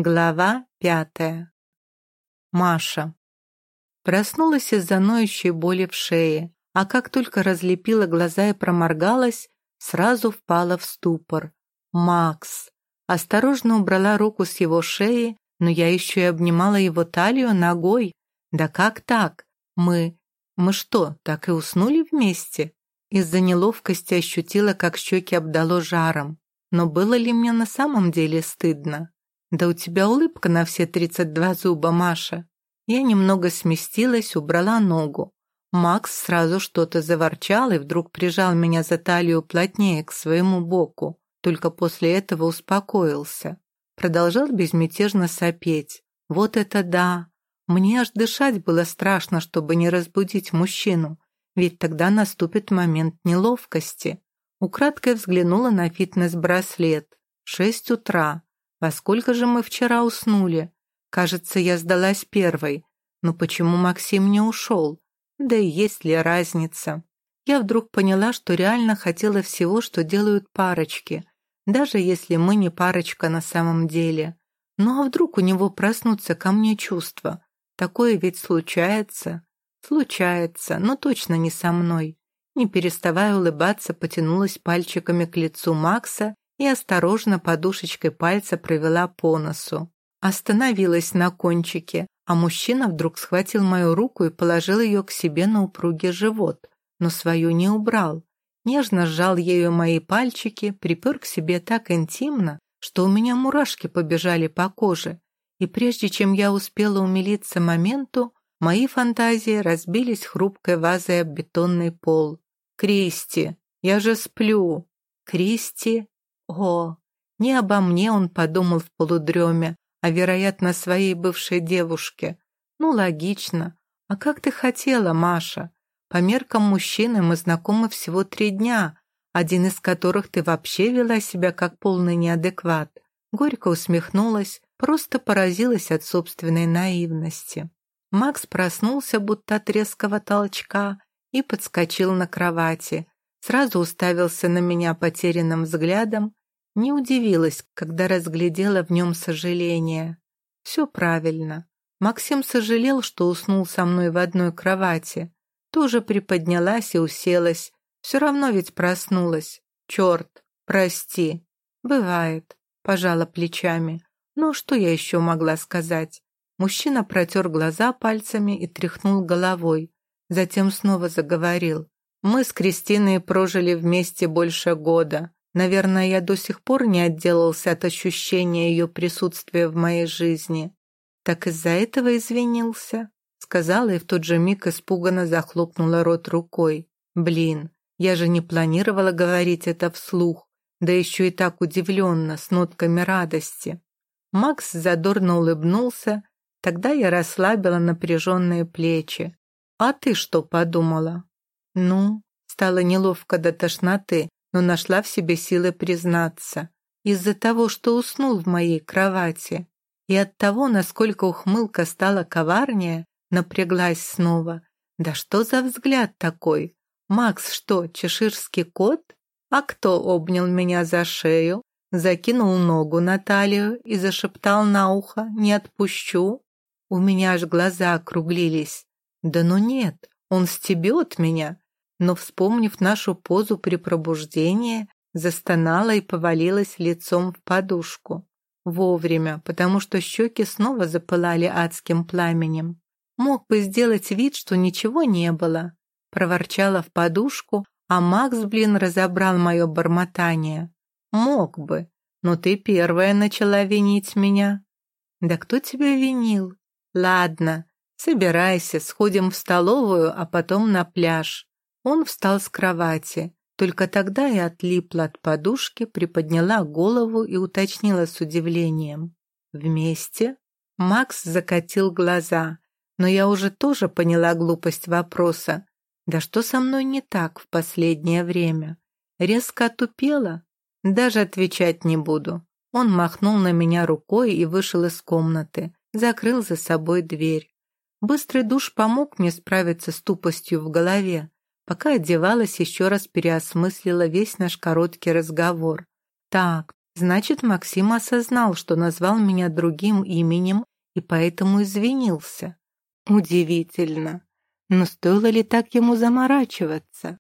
Глава пятая. Маша. Проснулась из-за ноющей боли в шее, а как только разлепила глаза и проморгалась, сразу впала в ступор. Макс. Осторожно убрала руку с его шеи, но я еще и обнимала его талию ногой. Да как так? Мы... Мы что, так и уснули вместе? Из-за неловкости ощутила, как щеки обдало жаром. Но было ли мне на самом деле стыдно? «Да у тебя улыбка на все тридцать два зуба, Маша». Я немного сместилась, убрала ногу. Макс сразу что-то заворчал и вдруг прижал меня за талию плотнее к своему боку. Только после этого успокоился. Продолжал безмятежно сопеть. «Вот это да! Мне аж дышать было страшно, чтобы не разбудить мужчину, ведь тогда наступит момент неловкости». Украдкой взглянула на фитнес-браслет. Шесть утра. Во сколько же мы вчера уснули? Кажется, я сдалась первой. Но почему Максим не ушел? Да и есть ли разница? Я вдруг поняла, что реально хотела всего, что делают парочки, даже если мы не парочка на самом деле. Ну а вдруг у него проснутся ко мне чувства? Такое ведь случается. Случается, но точно не со мной. Не переставая улыбаться, потянулась пальчиками к лицу Макса и осторожно подушечкой пальца провела по носу. Остановилась на кончике, а мужчина вдруг схватил мою руку и положил ее к себе на упругий живот, но свою не убрал. Нежно сжал ею мои пальчики, припер к себе так интимно, что у меня мурашки побежали по коже, и прежде чем я успела умилиться моменту, мои фантазии разбились хрупкой вазой об бетонный пол. «Кристи, я же сплю!» Кристи о, не обо мне он подумал в полудреме, а, вероятно, своей бывшей девушке. Ну, логично. А как ты хотела, Маша? По меркам мужчины мы знакомы всего три дня, один из которых ты вообще вела себя как полный неадекват. Горько усмехнулась, просто поразилась от собственной наивности. Макс проснулся, будто от резкого толчка, и подскочил на кровати. Сразу уставился на меня потерянным взглядом не удивилась, когда разглядела в нем сожаление. Все правильно. Максим сожалел, что уснул со мной в одной кровати. Тоже приподнялась и уселась. Все равно ведь проснулась. Черт, прости. Бывает. Пожала плечами. Ну, что я еще могла сказать? Мужчина протер глаза пальцами и тряхнул головой. Затем снова заговорил. Мы с Кристиной прожили вместе больше года. Наверное, я до сих пор не отделался от ощущения ее присутствия в моей жизни. Так из-за этого извинился, сказала и в тот же миг испуганно захлопнула рот рукой. Блин, я же не планировала говорить это вслух, да еще и так удивленно, с нотками радости. Макс задорно улыбнулся, тогда я расслабила напряженные плечи. «А ты что подумала?» «Ну?» Стало неловко до тошноты, но нашла в себе силы признаться. Из-за того, что уснул в моей кровати, и от того, насколько ухмылка стала коварнее, напряглась снова. Да что за взгляд такой? Макс что, чеширский кот? А кто обнял меня за шею, закинул ногу на талию и зашептал на ухо «не отпущу»? У меня аж глаза округлились. Да ну нет, он стебет меня, но, вспомнив нашу позу при пробуждении, застонала и повалилась лицом в подушку. Вовремя, потому что щеки снова запылали адским пламенем. Мог бы сделать вид, что ничего не было. Проворчала в подушку, а Макс, блин, разобрал мое бормотание. Мог бы, но ты первая начала винить меня. Да кто тебя винил? Ладно, собирайся, сходим в столовую, а потом на пляж. Он встал с кровати. Только тогда я отлипла от подушки, приподняла голову и уточнила с удивлением. «Вместе?» Макс закатил глаза, но я уже тоже поняла глупость вопроса. «Да что со мной не так в последнее время? Резко отупела? Даже отвечать не буду». Он махнул на меня рукой и вышел из комнаты, закрыл за собой дверь. Быстрый душ помог мне справиться с тупостью в голове. Пока одевалась, еще раз переосмыслила весь наш короткий разговор. Так, Значит, Максим осознал, что назвал меня другим именем и поэтому извинился. Удивительно. Но стоило ли так ему заморачиваться?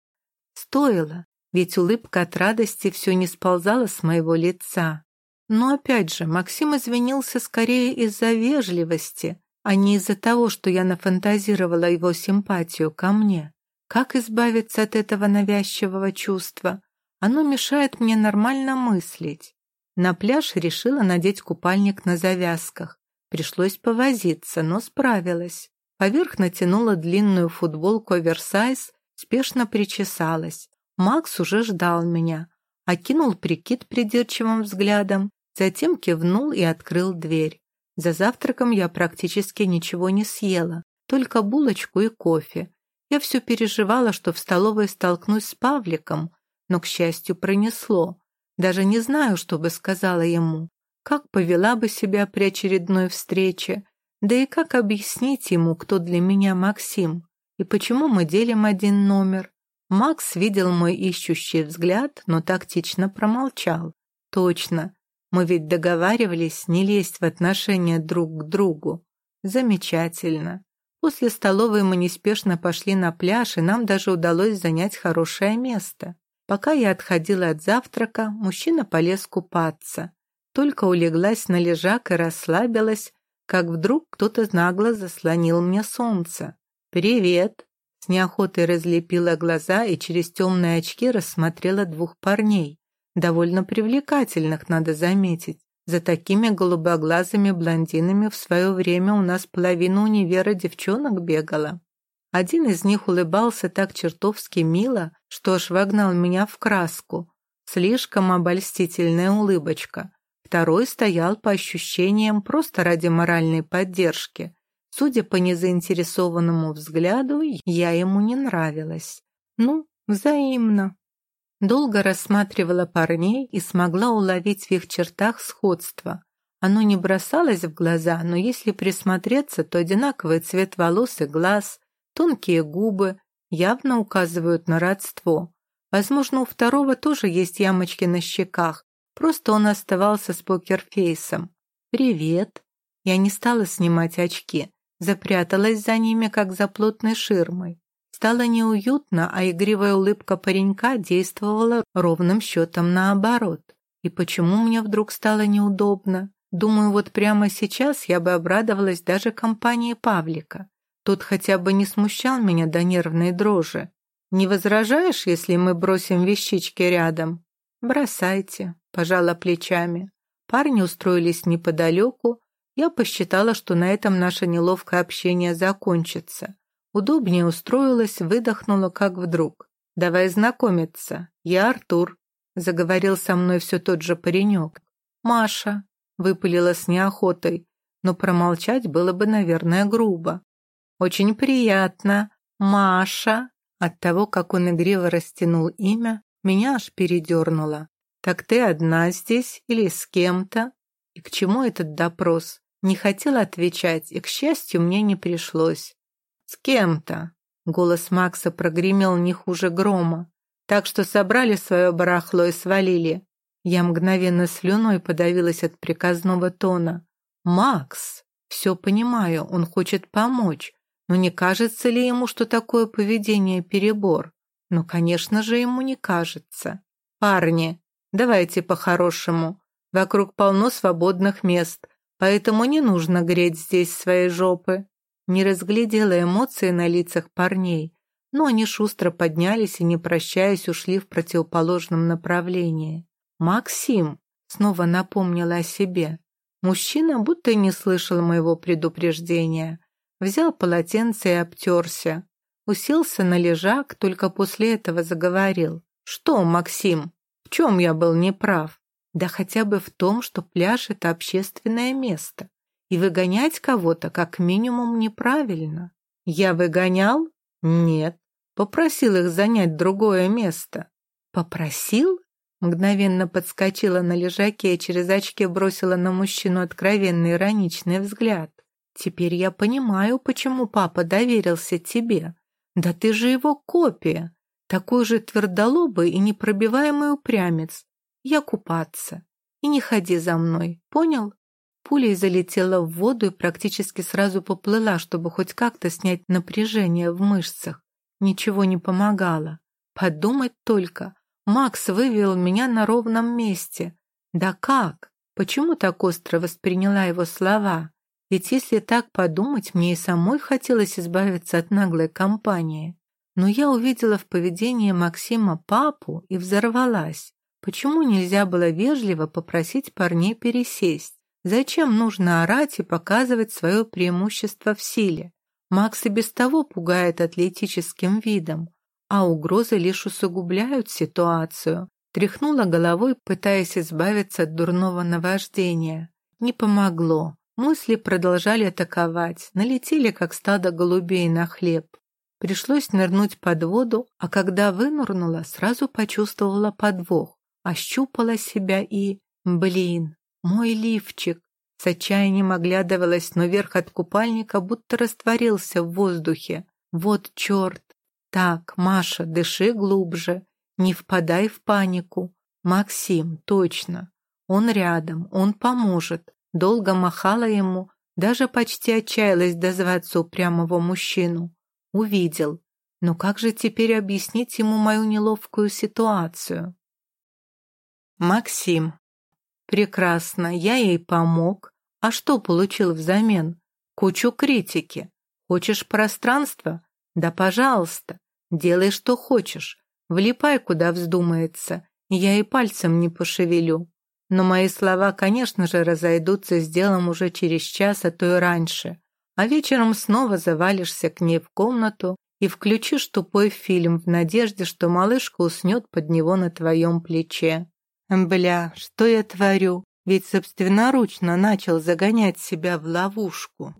Стоило, ведь улыбка от радости все не сползала с моего лица. Но опять же, Максим извинился скорее из-за вежливости, а не из-за того, что я нафантазировала его симпатию ко мне. Как избавиться от этого навязчивого чувства? Оно мешает мне нормально мыслить. На пляж решила надеть купальник на завязках. Пришлось повозиться, но справилась. Поверх натянула длинную футболку оверсайз, спешно причесалась. Макс уже ждал меня. Окинул прикид придирчивым взглядом, затем кивнул и открыл дверь. За завтраком я практически ничего не съела, только булочку и кофе. Я все переживала, что в столовой столкнусь с Павликом, но, к счастью, пронесло. Даже не знаю, что бы сказала ему, как повела бы себя при очередной встрече, да и как объяснить ему, кто для меня Максим, и почему мы делим один номер. Макс видел мой ищущий взгляд, но тактично промолчал. Точно, мы ведь договаривались не лезть в отношения друг к другу. Замечательно. После столовой мы неспешно пошли на пляж, и нам даже удалось занять хорошее место. Пока я отходила от завтрака, мужчина полез купаться. Только улеглась на лежак и расслабилась, как вдруг кто-то нагло заслонил мне солнце. «Привет!» С неохотой разлепила глаза и через темные очки рассмотрела двух парней. Довольно привлекательных, надо заметить. За такими голубоглазыми блондинами в свое время у нас половина универа девчонок бегала. Один из них улыбался так чертовски мило, что аж вогнал меня в краску. Слишком обольстительная улыбочка. Второй стоял по ощущениям просто ради моральной поддержки. Судя по незаинтересованному взгляду, я ему не нравилась. Ну, взаимно. Долго рассматривала парней и смогла уловить в их чертах сходство. Оно не бросалось в глаза, но если присмотреться, то одинаковый цвет волос и глаз, тонкие губы явно указывают на родство. Возможно, у второго тоже есть ямочки на щеках, просто он оставался с покерфейсом. «Привет». Я не стала снимать очки, запряталась за ними, как за плотной ширмой. Стало неуютно, а игривая улыбка паренька действовала ровным счетом наоборот. И почему мне вдруг стало неудобно? Думаю, вот прямо сейчас я бы обрадовалась даже компании Павлика. Тот хотя бы не смущал меня до нервной дрожи. «Не возражаешь, если мы бросим вещички рядом?» «Бросайте», — пожала плечами. Парни устроились неподалеку. Я посчитала, что на этом наше неловкое общение закончится. Удобнее устроилась, выдохнула, как вдруг. «Давай знакомиться. Я Артур», — заговорил со мной все тот же паренек. «Маша», — выпалила с неохотой, но промолчать было бы, наверное, грубо. «Очень приятно. Маша». От того, как он игриво растянул имя, меня аж передернуло. «Так ты одна здесь или с кем-то?» И к чему этот допрос? Не хотела отвечать, и, к счастью, мне не пришлось. «С кем-то!» Голос Макса прогремел не хуже грома. Так что собрали свое барахло и свалили. Я мгновенно слюной подавилась от приказного тона. «Макс! Все понимаю, он хочет помочь. Но не кажется ли ему, что такое поведение перебор? Ну, конечно же, ему не кажется. Парни, давайте по-хорошему. Вокруг полно свободных мест, поэтому не нужно греть здесь свои жопы. Не разглядела эмоции на лицах парней, но они шустро поднялись и, не прощаясь, ушли в противоположном направлении. «Максим!» — снова напомнила о себе. Мужчина будто не слышал моего предупреждения. Взял полотенце и обтерся. Уселся на лежак, только после этого заговорил. «Что, Максим, в чем я был неправ? Да хотя бы в том, что пляж — это общественное место. И выгонять кого-то как минимум неправильно. Я выгонял? Нет. Попросил их занять другое место. Попросил? Мгновенно подскочила на лежаке и через очки бросила на мужчину откровенный ироничный взгляд. Теперь я понимаю, почему папа доверился тебе. Да ты же его копия. Такой же твердолобый и непробиваемый упрямец. Я купаться. и не ходи за мной, понял? Пулей залетела в воду и практически сразу поплыла, чтобы хоть как-то снять напряжение в мышцах. Ничего не помогало. Подумать только, Макс вывел меня на ровном месте. Да как? Почему так остро восприняла его слова? Ведь если так подумать, мне и самой хотелось избавиться от наглой компании. Но я увидела в поведении Максима папу и взорвалась. Почему нельзя было вежливо попросить парней пересесть? Зачем нужно орать и показывать свое преимущество в силе? Макс и без того пугает атлетическим видом, а угрозы лишь усугубляют ситуацию. Тряхнула головой, пытаясь избавиться от дурного наваждения. Не помогло. Мысли продолжали атаковать, налетели, как стадо голубей на хлеб. Пришлось нырнуть под воду, а когда вынырнула, сразу почувствовала подвох, ощупала себя и... Блин, мой лифчик. С отчаянием оглядывалась, но верх от купальника будто растворился в воздухе. Вот черт! Так, Маша, дыши глубже, не впадай в панику. Максим, точно. Он рядом, он поможет. Долго махала ему, даже почти отчаялась дозваться упрямого мужчину. Увидел. Но как же теперь объяснить ему мою неловкую ситуацию? Максим. Прекрасно, я ей помог. А что получил взамен? Кучу критики. Хочешь пространства? Да пожалуйста. Делай, что хочешь. Влипай, куда вздумается. Я и пальцем не пошевелю. Но мои слова, конечно же, разойдутся с делом уже через час, а то и раньше а вечером снова завалишься к ней в комнату и включишь тупой фильм в надежде, что малышка уснет под него на твоем плече. Бля, что я творю? Ведь собственноручно начал загонять себя в ловушку.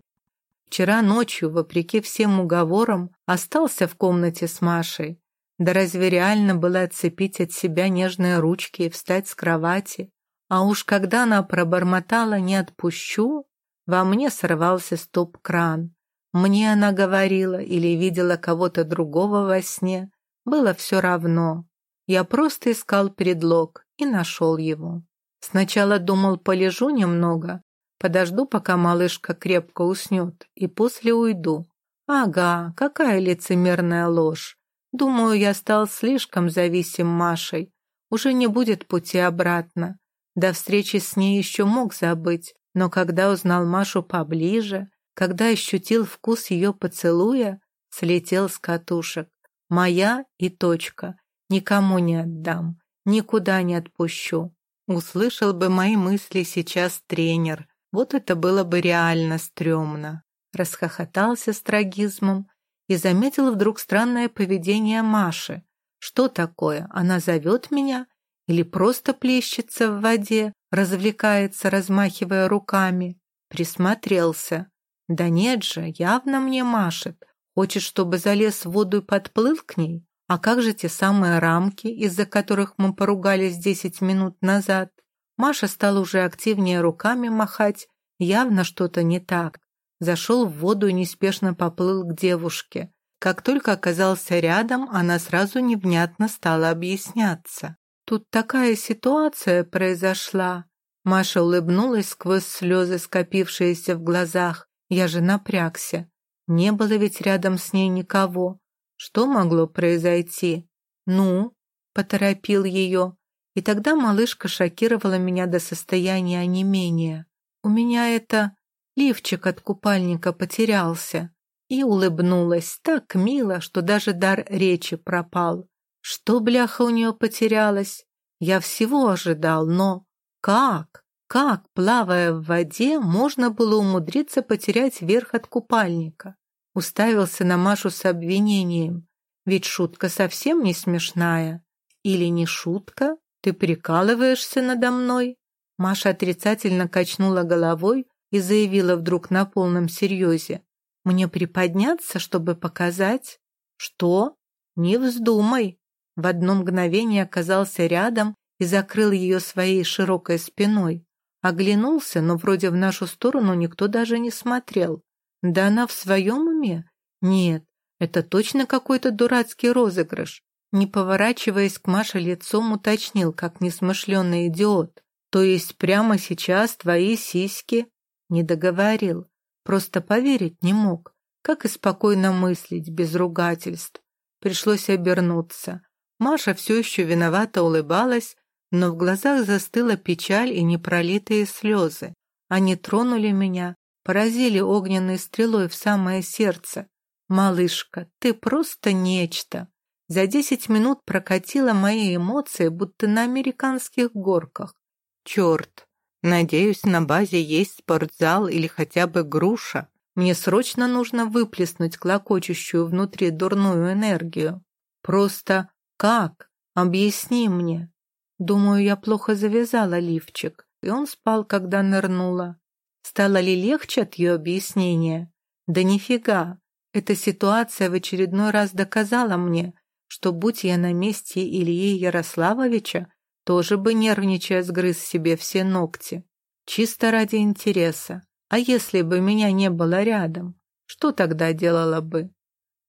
Вчера ночью, вопреки всем уговорам, остался в комнате с Машей. Да разве реально было отцепить от себя нежные ручки и встать с кровати? А уж когда она пробормотала «не отпущу», во мне сорвался стоп-кран. Мне она говорила или видела кого-то другого во сне. Было все равно. Я просто искал предлог и нашел его. Сначала думал, полежу немного, подожду, пока малышка крепко уснет, и после уйду. Ага, какая лицемерная ложь. Думаю, я стал слишком зависим Машей. Уже не будет пути обратно. До встречи с ней еще мог забыть, но когда узнал Машу поближе, когда ощутил вкус ее поцелуя, слетел с катушек. Моя и точка. Никому не отдам, никуда не отпущу. Услышал бы мои мысли сейчас тренер. Вот это было бы реально стрёмно. Расхохотался с трагизмом и заметил вдруг странное поведение Маши. Что такое? Она зовет меня или просто плещется в воде, развлекается, размахивая руками. Присмотрелся. Да нет же, явно мне машет. Хочет, чтобы залез в воду и подплыл к ней? А как же те самые рамки, из-за которых мы поругались десять минут назад? Маша стала уже активнее руками махать. Явно что-то не так. Зашел в воду и неспешно поплыл к девушке. Как только оказался рядом, она сразу невнятно стала объясняться. Тут такая ситуация произошла. Маша улыбнулась сквозь слезы, скопившиеся в глазах. Я же напрягся. Не было ведь рядом с ней никого. Что могло произойти? Ну, поторопил ее. И тогда малышка шокировала меня до состояния онемения. У меня это лифчик от купальника потерялся. И улыбнулась так мило, что даже дар речи пропал. Что, бляха, у нее потерялось? Я всего ожидал, но как? Как, плавая в воде, можно было умудриться потерять верх от купальника? Уставился на Машу с обвинением. Ведь шутка совсем не смешная. Или не шутка? Ты прикалываешься надо мной? Маша отрицательно качнула головой и заявила вдруг на полном серьезе. Мне приподняться, чтобы показать? Что? Не вздумай в одно мгновение оказался рядом и закрыл ее своей широкой спиной. Оглянулся, но вроде в нашу сторону никто даже не смотрел. Да она в своем уме? Нет, это точно какой-то дурацкий розыгрыш. Не поворачиваясь к Маше лицом, уточнил, как несмышленый идиот. То есть прямо сейчас твои сиськи? Не договорил. Просто поверить не мог. Как и спокойно мыслить, без ругательств. Пришлось обернуться. Маша все еще виновато улыбалась, но в глазах застыла печаль и непролитые слезы. Они тронули меня, поразили огненной стрелой в самое сердце. «Малышка, ты просто нечто!» За десять минут прокатила мои эмоции, будто на американских горках. Черт, надеюсь, на базе есть спортзал или хотя бы груша. Мне срочно нужно выплеснуть клокочущую внутри дурную энергию. Просто как? Объясни мне. Думаю, я плохо завязала лифчик, и он спал, когда нырнула. Стало ли легче от ее объяснения? Да нифига. Эта ситуация в очередной раз доказала мне, что будь я на месте Ильи Ярославовича, тоже бы нервничая сгрыз себе все ногти. Чисто ради интереса. А если бы меня не было рядом, что тогда делала бы?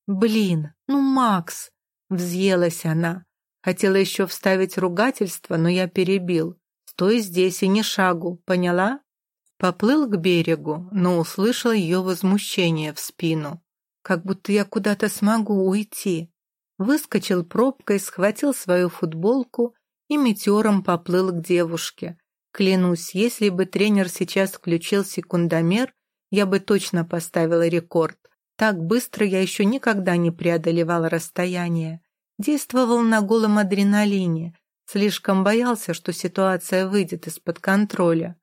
Блин, ну Макс, взъелась она. Хотела еще вставить ругательство, но я перебил. Стой здесь и не шагу, поняла? Поплыл к берегу, но услышал ее возмущение в спину. Как будто я куда-то смогу уйти. Выскочил пробкой, схватил свою футболку и метеором поплыл к девушке. Клянусь, если бы тренер сейчас включил секундомер, я бы точно поставила рекорд. Так быстро я еще никогда не преодолевала расстояние. Действовал на голом адреналине. Слишком боялся, что ситуация выйдет из-под контроля.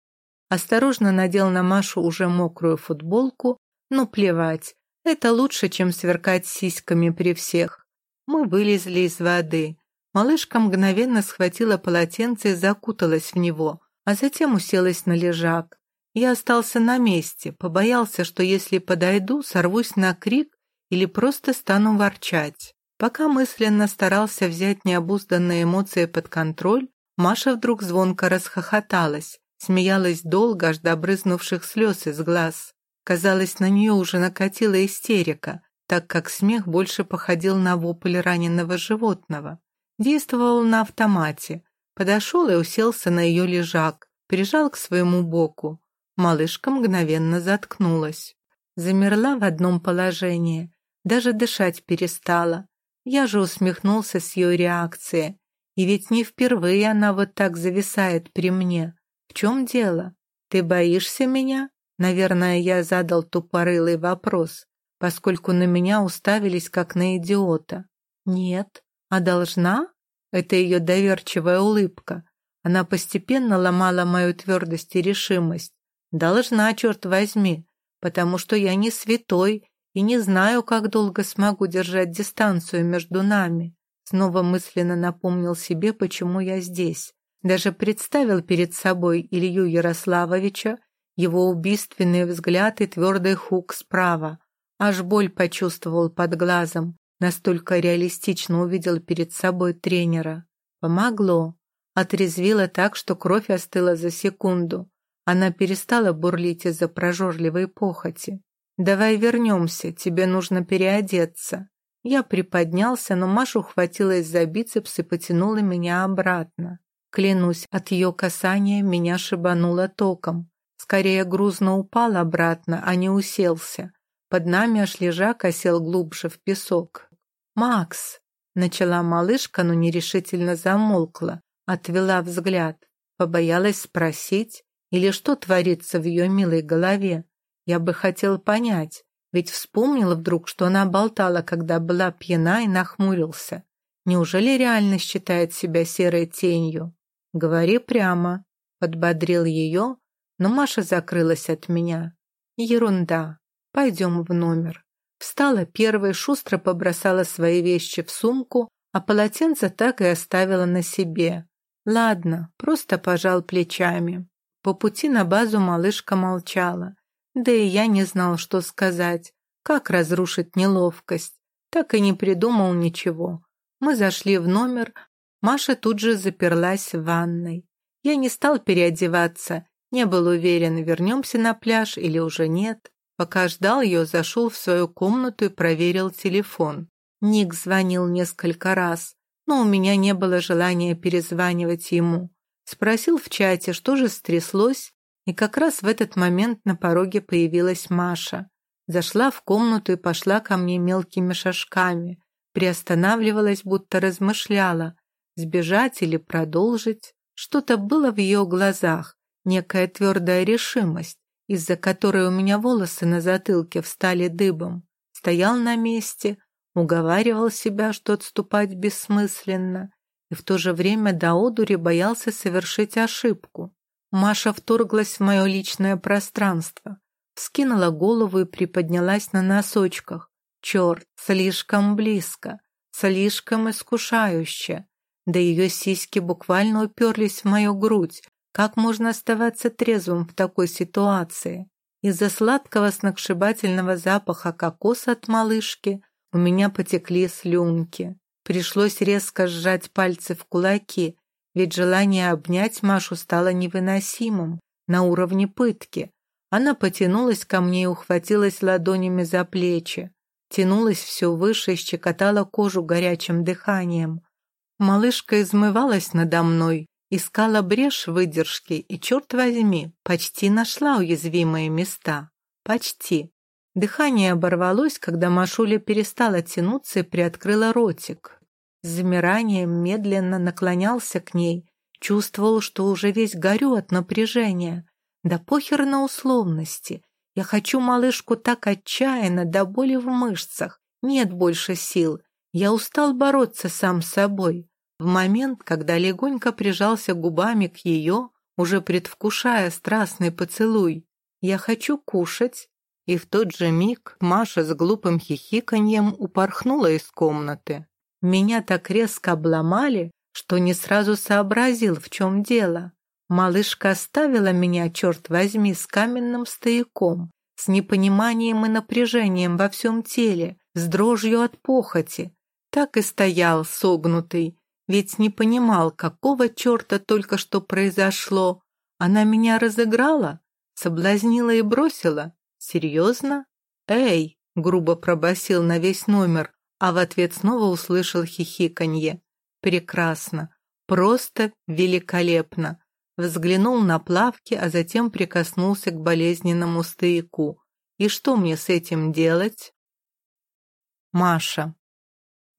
Осторожно надел на Машу уже мокрую футболку, но плевать, это лучше, чем сверкать сиськами при всех. Мы вылезли из воды. Малышка мгновенно схватила полотенце и закуталась в него, а затем уселась на лежак. Я остался на месте, побоялся, что если подойду, сорвусь на крик или просто стану ворчать. Пока мысленно старался взять необузданные эмоции под контроль, Маша вдруг звонко расхохоталась, смеялась долго, аж до слез из глаз. Казалось, на нее уже накатила истерика, так как смех больше походил на вопль раненого животного. Действовал на автомате. Подошел и уселся на ее лежак, прижал к своему боку. Малышка мгновенно заткнулась. Замерла в одном положении, даже дышать перестала. Я же усмехнулся с ее реакцией. И ведь не впервые она вот так зависает при мне. В чем дело? Ты боишься меня? Наверное, я задал тупорылый вопрос, поскольку на меня уставились как на идиота. Нет. А должна? Это ее доверчивая улыбка. Она постепенно ломала мою твердость и решимость. Должна, черт возьми, потому что я не святой и не знаю, как долго смогу держать дистанцию между нами. Снова мысленно напомнил себе, почему я здесь. Даже представил перед собой Илью Ярославовича, его убийственный взгляд и твердый хук справа. Аж боль почувствовал под глазом, Настолько реалистично увидел перед собой тренера. Помогло. Отрезвило так, что кровь остыла за секунду. Она перестала бурлить из-за прожорливой похоти. «Давай вернемся, тебе нужно переодеться». Я приподнялся, но Маша ухватилась за бицепс и потянула меня обратно. Клянусь, от ее касания меня шибануло током. Скорее грузно упал обратно, а не уселся. Под нами аж лежак осел глубже в песок. «Макс!» — начала малышка, но нерешительно замолкла, отвела взгляд, побоялась спросить, или что творится в ее милой голове. Я бы хотел понять, ведь вспомнила вдруг, что она болтала, когда была пьяна и нахмурился. Неужели реально считает себя серой тенью? Говори прямо, подбодрил ее, но Маша закрылась от меня. Ерунда. Пойдем в номер. Встала первой, шустро побросала свои вещи в сумку, а полотенце так и оставила на себе. Ладно, просто пожал плечами. По пути на базу малышка молчала. Да и я не знал, что сказать, как разрушить неловкость. Так и не придумал ничего. Мы зашли в номер, Маша тут же заперлась в ванной. Я не стал переодеваться, не был уверен, вернемся на пляж или уже нет. Пока ждал ее, зашел в свою комнату и проверил телефон. Ник звонил несколько раз, но у меня не было желания перезванивать ему. Спросил в чате, что же стряслось, и как раз в этот момент на пороге появилась Маша. Зашла в комнату и пошла ко мне мелкими шажками. Приостанавливалась, будто размышляла, сбежать или продолжить. Что-то было в ее глазах, некая твердая решимость, из-за которой у меня волосы на затылке встали дыбом. Стоял на месте, уговаривал себя, что отступать бессмысленно, и в то же время до одури боялся совершить ошибку. Маша вторглась в мое личное пространство, скинула голову и приподнялась на носочках. Черт, слишком близко, слишком искушающе. Да ее сиськи буквально уперлись в мою грудь. Как можно оставаться трезвым в такой ситуации? Из-за сладкого сногсшибательного запаха кокоса от малышки у меня потекли слюнки. Пришлось резко сжать пальцы в кулаки, ведь желание обнять Машу стало невыносимым, на уровне пытки. Она потянулась ко мне и ухватилась ладонями за плечи. Тянулась все выше и щекотала кожу горячим дыханием. Малышка измывалась надо мной, искала брешь выдержки и, черт возьми, почти нашла уязвимые места. Почти. Дыхание оборвалось, когда Машуля перестала тянуться и приоткрыла ротик. С замиранием медленно наклонялся к ней, чувствовал, что уже весь горю от напряжения. Да похер на условности. Я хочу малышку так отчаянно, до боли в мышцах. Нет больше сил. Я устал бороться сам с собой. В момент, когда легонько прижался губами к ее, уже предвкушая страстный поцелуй, я хочу кушать, и в тот же миг Маша с глупым хихиканьем упорхнула из комнаты. Меня так резко обломали, что не сразу сообразил, в чем дело. Малышка оставила меня, черт возьми, с каменным стояком, с непониманием и напряжением во всем теле, с дрожью от похоти. Так и стоял согнутый, ведь не понимал, какого черта только что произошло. Она меня разыграла, соблазнила и бросила. Серьезно? Эй, грубо пробасил на весь номер, а в ответ снова услышал хихиканье. Прекрасно, просто великолепно взглянул на плавки, а затем прикоснулся к болезненному стояку. И что мне с этим делать? Маша.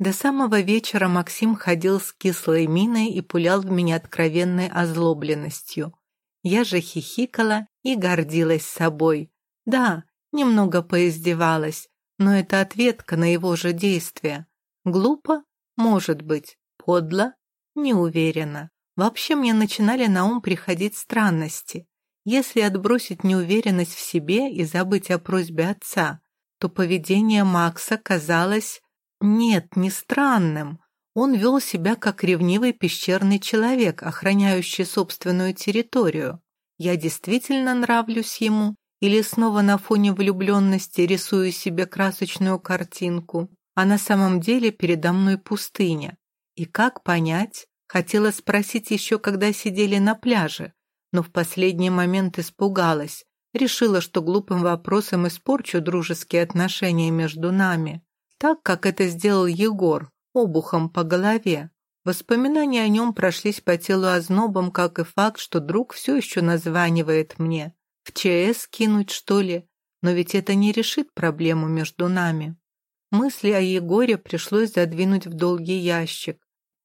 До самого вечера Максим ходил с кислой миной и пулял в меня откровенной озлобленностью. Я же хихикала и гордилась собой. Да, немного поиздевалась, но это ответка на его же действия. Глупо? Может быть. Подло? Не уверена. Вообще мне начинали на ум приходить странности. Если отбросить неуверенность в себе и забыть о просьбе отца, то поведение Макса казалось... Нет, не странным. Он вел себя как ревнивый пещерный человек, охраняющий собственную территорию. Я действительно нравлюсь ему или снова на фоне влюбленности рисую себе красочную картинку, а на самом деле передо мной пустыня. И как понять, Хотела спросить еще, когда сидели на пляже, но в последний момент испугалась. Решила, что глупым вопросом испорчу дружеские отношения между нами. Так, как это сделал Егор, обухом по голове. Воспоминания о нем прошлись по телу ознобом, как и факт, что друг все еще названивает мне. В ЧС кинуть, что ли? Но ведь это не решит проблему между нами. Мысли о Егоре пришлось задвинуть в долгий ящик.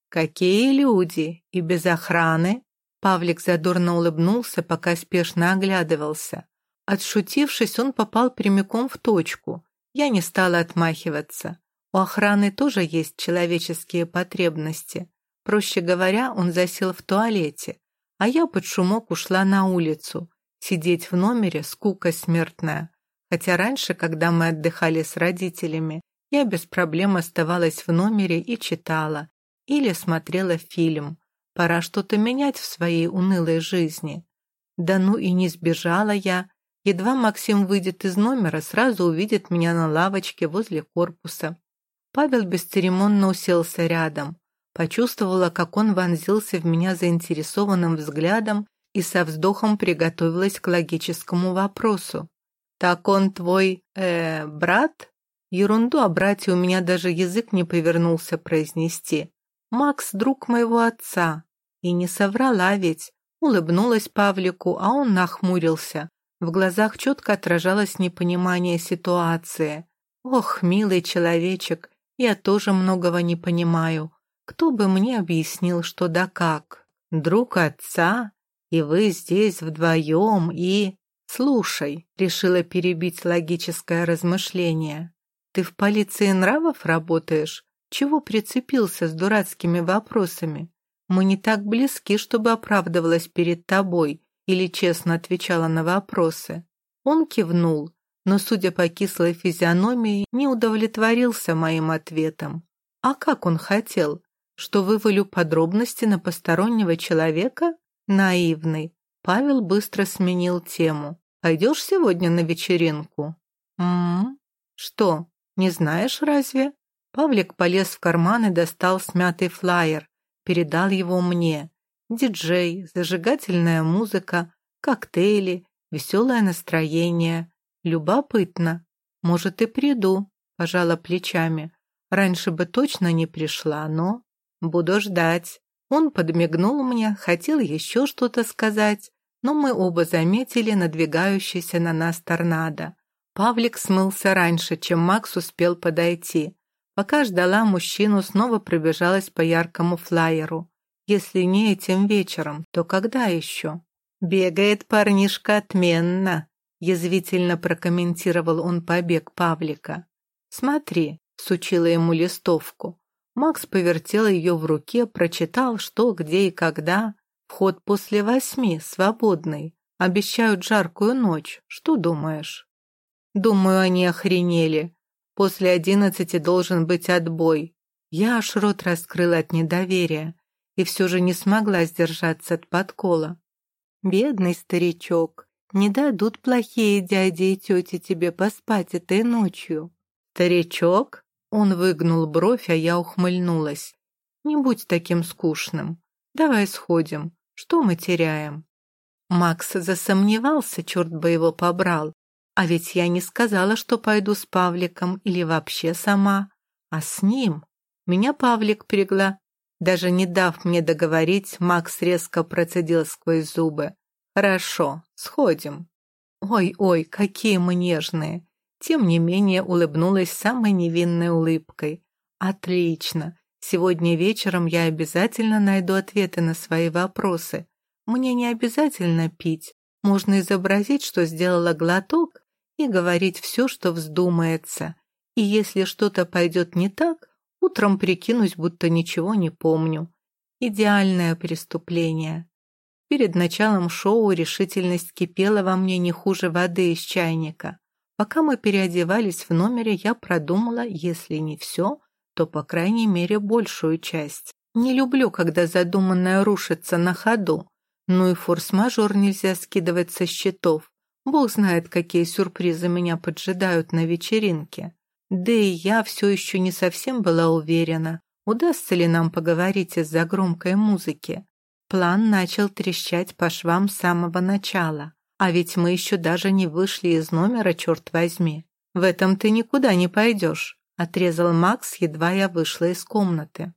«Какие люди! И без охраны!» Павлик задорно улыбнулся, пока спешно оглядывался. Отшутившись, он попал прямиком в точку. Я не стала отмахиваться. У охраны тоже есть человеческие потребности. Проще говоря, он засел в туалете, а я под шумок ушла на улицу. Сидеть в номере – скука смертная. Хотя раньше, когда мы отдыхали с родителями, я без проблем оставалась в номере и читала, или смотрела фильм. Пора что-то менять в своей унылой жизни. Да ну и не сбежала я. Едва Максим выйдет из номера, сразу увидит меня на лавочке возле корпуса. Павел бесцеремонно уселся рядом. Почувствовала, как он вонзился в меня заинтересованным взглядом и со вздохом приготовилась к логическому вопросу. «Так он твой, э, брат?» Ерунду о брате у меня даже язык не повернулся произнести. Макс – друг моего отца. И не соврала ведь, Улыбнулась Павлику, а он нахмурился. В глазах четко отражалось непонимание ситуации. «Ох, милый человечек, я тоже многого не понимаю. Кто бы мне объяснил, что да как? Друг отца? И вы здесь вдвоем, и...» «Слушай», — решила перебить логическое размышление, «ты в полиции нравов работаешь? Чего прицепился с дурацкими вопросами? Мы не так близки, чтобы оправдывалась перед тобой или честно отвечала на вопросы». Он кивнул, но, судя по кислой физиономии, не удовлетворился моим ответом. А как он хотел? Что вывалю подробности на постороннего человека? Наивный. Павел быстро сменил тему. «Пойдешь сегодня на вечеринку?» «М-м-м. Что, не знаешь разве?» Павлик полез в карман и достал смятый флаер. Передал его мне. Диджей, зажигательная музыка, коктейли, веселое настроение. Любопытно. Может, и приду, пожала плечами. Раньше бы точно не пришла, но... Буду ждать. Он подмигнул мне, хотел еще что-то сказать, но мы оба заметили надвигающийся на нас торнадо. Павлик смылся раньше, чем Макс успел подойти. Пока ждала мужчину, снова пробежалась по яркому флаеру. Если не этим вечером, то когда еще? «Бегает парнишка отменно», — язвительно прокомментировал он побег Павлика. «Смотри», — сучила ему листовку. Макс повертел ее в руке, прочитал, что, где и когда. Вход после восьми, свободный. Обещают жаркую ночь. Что думаешь? Думаю, они охренели. После одиннадцати должен быть отбой. Я аж рот раскрыла от недоверия и все же не смогла сдержаться от подкола. Бедный старичок, не дадут плохие дяди и тети тебе поспать этой ночью. Старичок? Он выгнул бровь, а я ухмыльнулась. «Не будь таким скучным. Давай сходим. Что мы теряем?» Макс засомневался, черт бы его побрал. А ведь я не сказала, что пойду с Павликом или вообще сама, а с ним. Меня Павлик пригла. Даже не дав мне договорить, Макс резко процедил сквозь зубы. «Хорошо, сходим». «Ой-ой, какие мы нежные тем не менее улыбнулась самой невинной улыбкой. «Отлично. Сегодня вечером я обязательно найду ответы на свои вопросы. Мне не обязательно пить. Можно изобразить, что сделала глоток, и говорить все, что вздумается. И если что-то пойдет не так, утром прикинусь, будто ничего не помню. Идеальное преступление. Перед началом шоу решительность кипела во мне не хуже воды из чайника. Пока мы переодевались в номере, я продумала, если не все, то, по крайней мере, большую часть. Не люблю, когда задуманное рушится на ходу. Ну и форс-мажор нельзя скидывать со счетов. Бог знает, какие сюрпризы меня поджидают на вечеринке. Да и я все еще не совсем была уверена, удастся ли нам поговорить из-за громкой музыки. План начал трещать по швам с самого начала. А ведь мы еще даже не вышли из номера, черт возьми. В этом ты никуда не пойдешь, отрезал Макс, едва я вышла из комнаты.